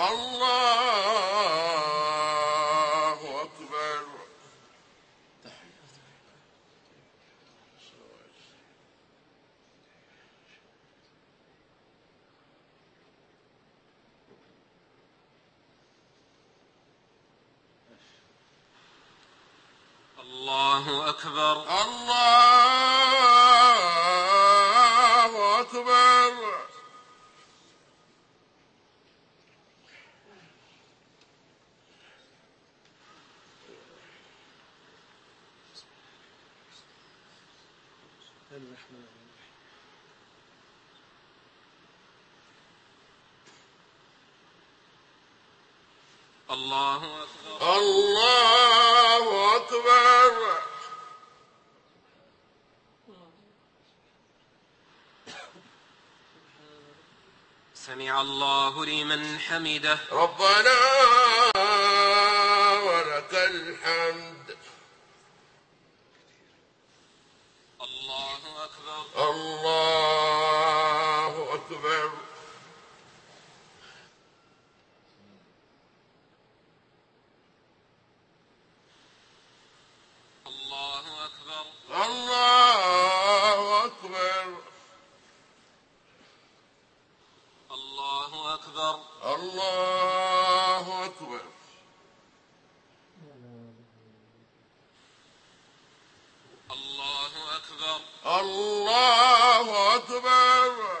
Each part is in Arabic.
الله أكبر. الله أكبر الله أكبر الله أكبر الله أكبر. سمع الله لمن حمده. ربنا ولك الحمد الله أكبر الله أكبر الله أكبر الله أكبر الله أكبر الله أكبر الله أكبر الله أكبر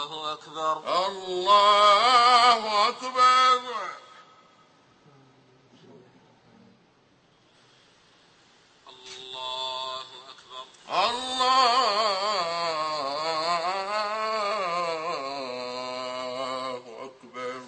الله أكبر. الله أكبر الله أكبر الله أكبر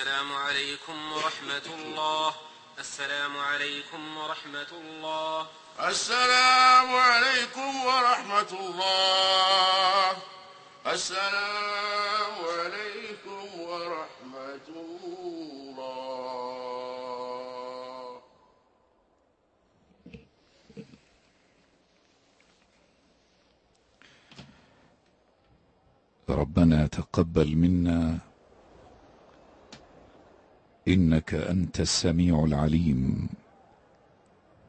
السلام عليكم ورحمة الله. السلام عليكم ورحمة الله. السلام عليكم ورحمة الله. السلام عليكم ورحمة الله. ربنا تقبل منا إنك أنت السميع العليم.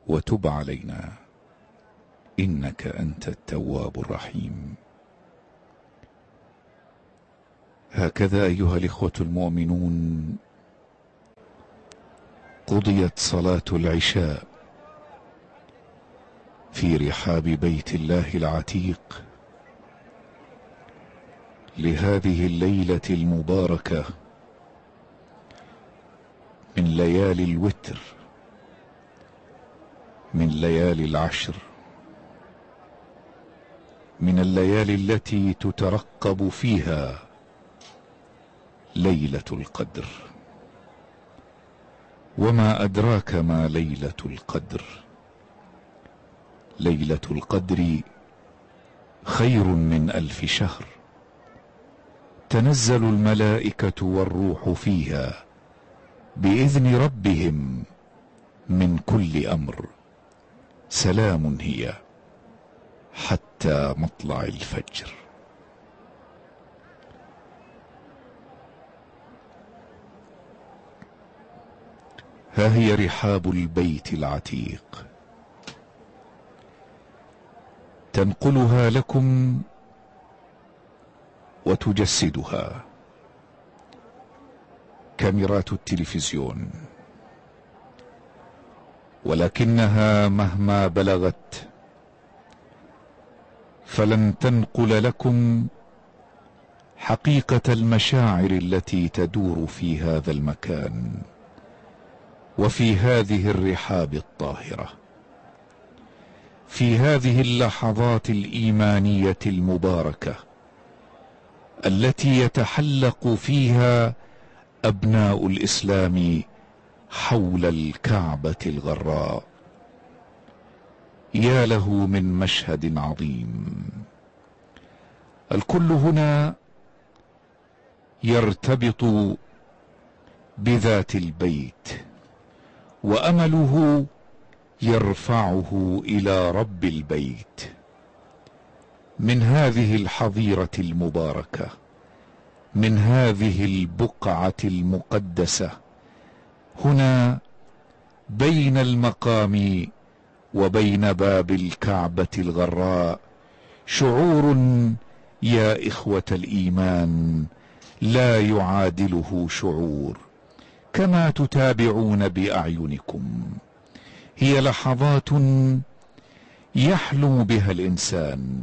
وتب علينا. إنك أنت التواب الرحيم. هكذا أيها الإخوة المؤمنون قضيت صلاة العشاء في رحاب بيت الله العتيق لهذه الليلة المباركة. من ليالي الوتر من ليالي العشر من الليالي التي تترقب فيها ليلة القدر. وما أدراك ما ليلة القدر؟ ليلة القدر خير من ألف شهر. تنزل الملائكة والروح فيها بإذن ربهم من كل أمر. سلام هي حتى مطلع الفجر. ها هي رحاب البيت العتيق. تنقلها لكم وتجسدها. كاميرات التلفزيون. ولكنها مهما بلغت فلن تنقل لكم حقيقة المشاعر التي تدور في هذا المكان وفي هذه الرحاب الطاهرة. في هذه اللحظات الإيمانية المباركة التي يتحلق فيها أبناء الإسلام حول الكعبة الغراء. يا له من مشهد عظيم. الكل هنا يرتبط بذات البيت وأمله يرفعه إلى رب البيت. من هذه الحظيرة المباركة من هذه البقعة المقدسة. هنا بين المقام وبين باب الكعبة الغراء شعور يا إخوة الإيمان لا يعادله شعور كما تتابعون بأعينكم. هي لحظات يحلم بها الإنسان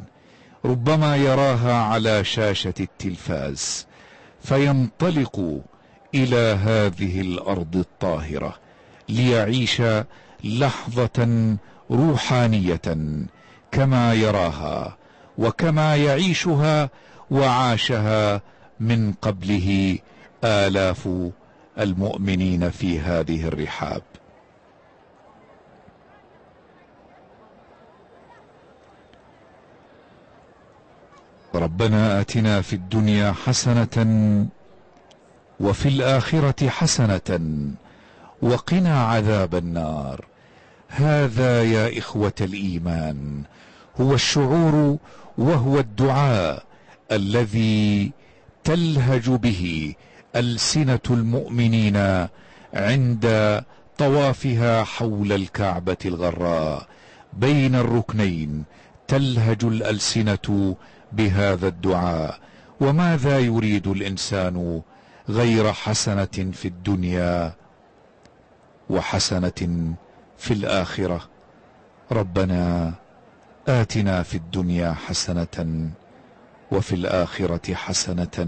ربما يراها على شاشة التلفاز. فينطلق إلى هذه الأرض الطاهرة ليعيش لحظة روحانية كما يراها وكما يعيشها وعاشها من قبله آلاف المؤمنين في هذه الرحاب. ربنا آتنا في الدنيا حسنة وفي الآخرة حسنة وقنا عذاب النار. هذا يا إخوة الإيمان هو الشعور وهو الدعاء الذي تلهج به ألسنة المؤمنين عند طوافها حول الكعبة الغراء. بين الركنين تلهج الألسنة بهذا الدعاء. وماذا يريد الإنسان غير حسنة في الدنيا وحسنة في الآخرة؟ ربنا آتنا في الدنيا حسنة وفي الآخرة حسنة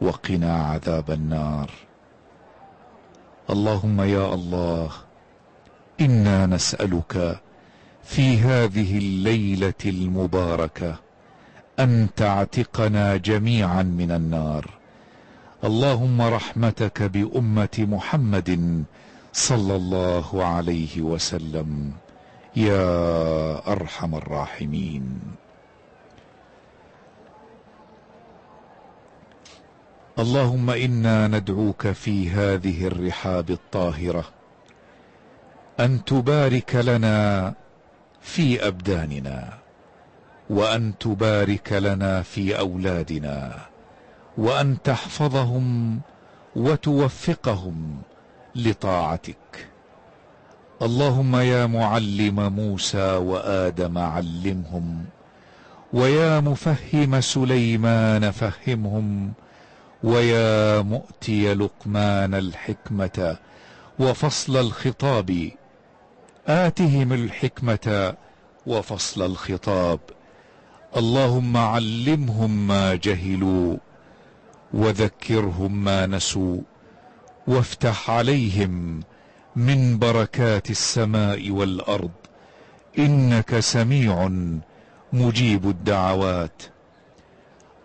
وقنا عذاب النار. اللهم يا الله إنا نسألك في هذه الليلة المباركة أن تعتقنا جميعا من النار. اللهم رحمتك بأمة محمد صلى الله عليه وسلم. يا أرحم الراحمين. اللهم إنا ندعوك في هذه الرحاب الطاهرة أن تبارك لنا في أبداننا. وأن تبارك لنا في أولادنا وأن تحفظهم وتوفقهم لطاعتك. اللهم يا معلم موسى وآدم علمهم ويا مفهم سليمان فهمهم ويا مؤتي لقمان الحكمة وفصل الخطاب. آتهم الحكمة وفصل الخطاب. اللهم علمهم ما جهلوا وذكرهم ما نسوا وافتح عليهم من بركات السماء والأرض إنك سميع مجيب الدعوات.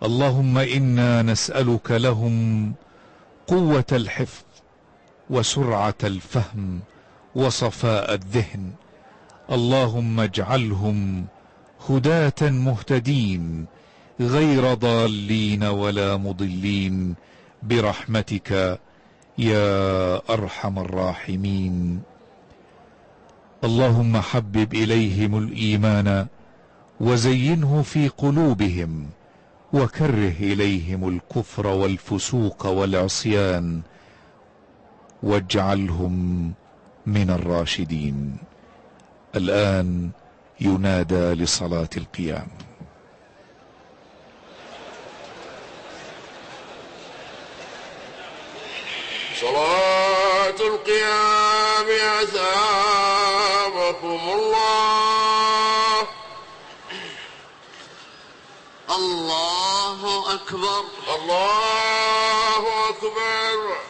اللهم إنا نسألك لهم قوة الحفظ وسرعة الفهم وصفاء الذهن. اللهم اجعلهم هداة مهتدين غير ضالين ولا مضلين. برحمتك يا أرحم الراحمين. اللهم حبب إليهم الإيمان وزينه في قلوبهم وكره إليهم الكفر والفسوق والعصيان واجعلهم من الراشدين. الآن ينادى لصلاة القيام. صلاة القيام أثابكم الله. الله أكبر. الله أكبر.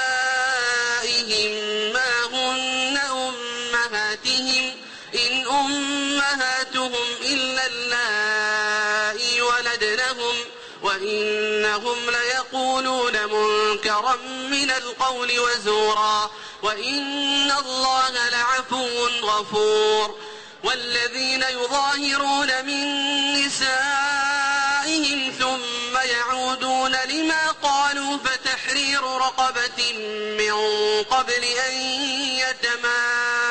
وإنهم ليقولون منكرا من القول وزورا وإن الله لعفو غفور والذين يظاهرون من نسائهم ثم يعودون لما قالوا فتحرير رقبة من قبل أن يتماسا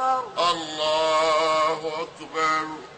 أكبر الله أكبر.